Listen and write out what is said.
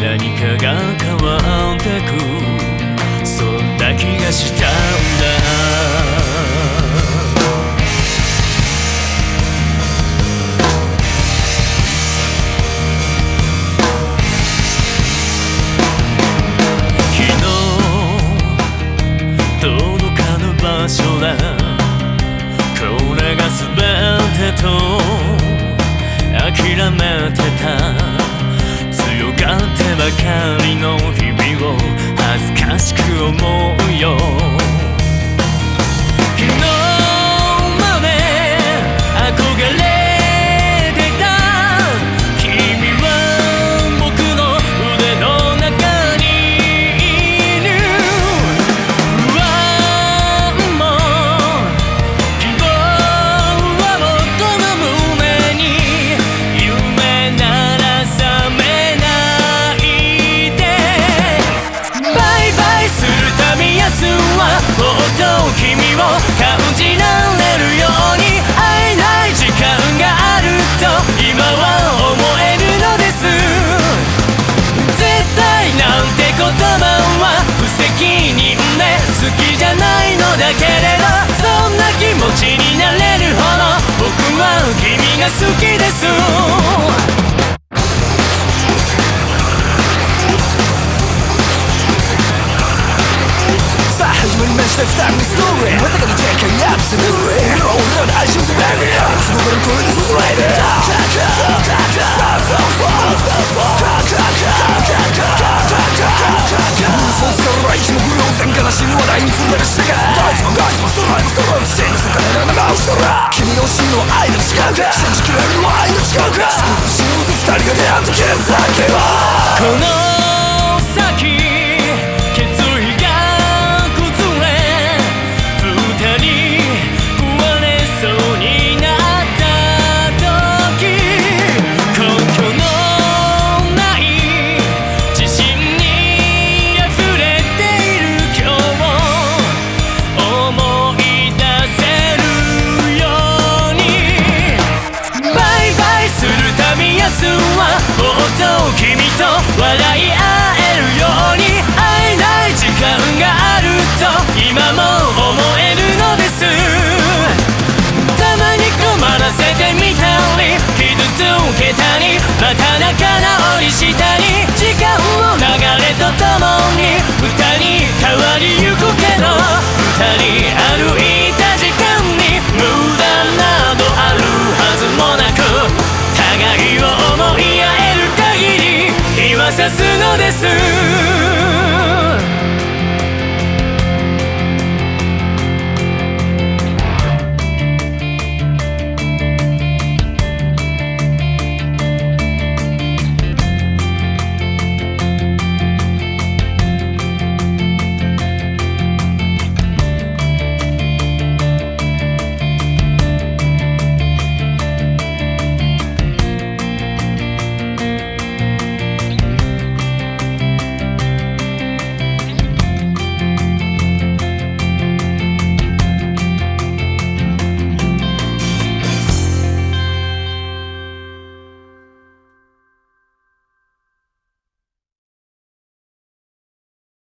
何かが変わってく。そんな気がしたんだ。ばかりの日々を恥ずかしく思うした二人のストーリーまさかの展開アブソルーリー俺らの愛情と巡り合うその場の声で注いでそうすから一目瞭然悲しむ話題に震える世界ガイズもガイズも空へも空へも真の魚ならなお君の真の愛の違うか信じきれるのは愛の違うか少しの二人が出会った決だけはこの先また仲直りしたり時間の流れとともに二人変わりゆくけど二人歩いた時間に無駄などあるはずもなく互いを思い合えるさすのです